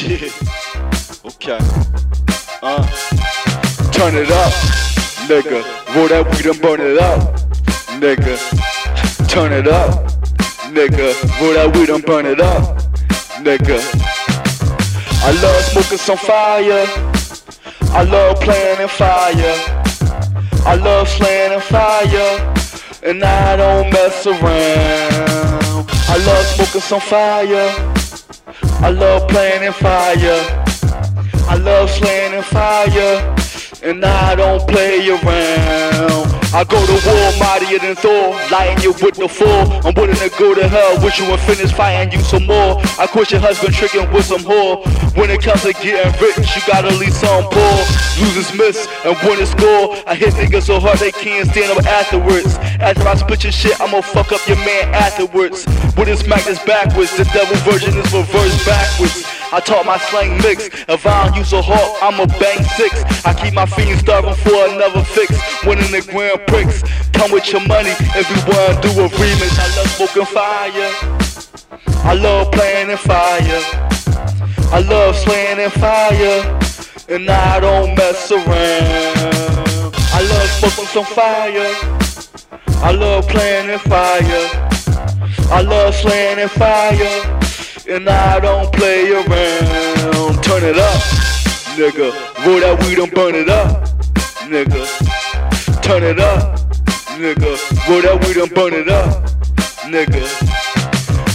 Yeah. Okay. Uh. Turn it up, nigga. Roll that weed and burn it up, nigga. Turn it up, nigga. Roll that weed and burn it up, nigga. I love smoking some fire. I love playing in fire. I love slaying in fire. And I don't mess around. I love smoking some fire. I love playing in fire. I love slaying in fire. And I don't play around. I go to war mightier than Thor, lying you with the four. I'm willing to go to hell with you and finish fighting you some more. I quit your husband tricking with some whore. When it comes to getting rich, you gotta leave some poor. Losers miss and winners score. I hit niggas so hard they can't stand up afterwards. After I split your shit, I'ma fuck up your man afterwards. With it's smack this backwards, the devil version is reversed backwards. I taught my slang mix. If I don't use a hawk, I'ma bang six. I keep my fiends starving for another fix. Winning the grand Prix. Come with your money if you wanna do a remix. I love smoking fire. I love playing in fire. I love slaying in fire. And I don't mess around. I love smoking some fire. I love playing in fire. I love slaying in fire. And I don't play around. Turn it up, nigga. Roll that weed and burn it up, nigga. Turn it up, nigga. Roll that weed and burn it up, nigga.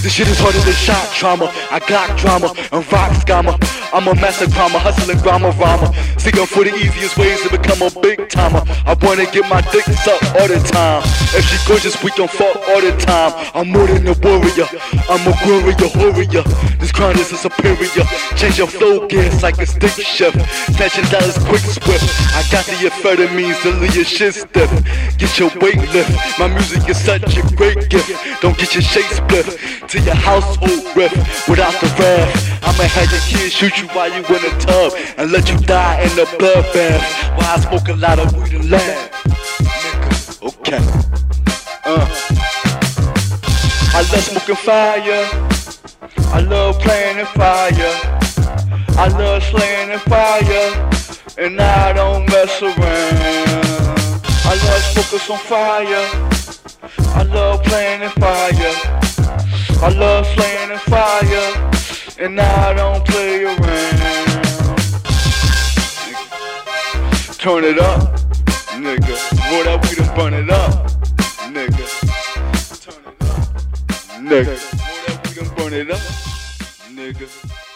This shit is harder than shot trauma. I got drama and rock scammer. I'm a master crama, hustling grama rama. Seeking for the easiest ways to become a big I wanna get my dick sucked all the time. If she gorgeous, we can fuck all the time. I'm more than a warrior. I'm a warrior, warrior. This crown is a superior. Change your gears like a stick shift. Snatching dollars quick swift. I got the amphetamines to leave your shit stiff. Get your weight lift. My music is such a great gift. Don't get your shake split to your household riff without the wrath. I'ma have your kids shoot you while you in the tub and let you die in the bloodbath while I smoke a lot of weed and laugh. Nigga, okay. Uh. I love smoking fire. I love playing in fire. I love slaying in fire. And I don't mess around. I love smoking some fire. I love playing in fire. I love slaying in fire. And I don't play around. Turn it up, nigga. Roll that weed and burn it up, nigga. Turn it up, nigga. Roll that weed and burn it up, nigga.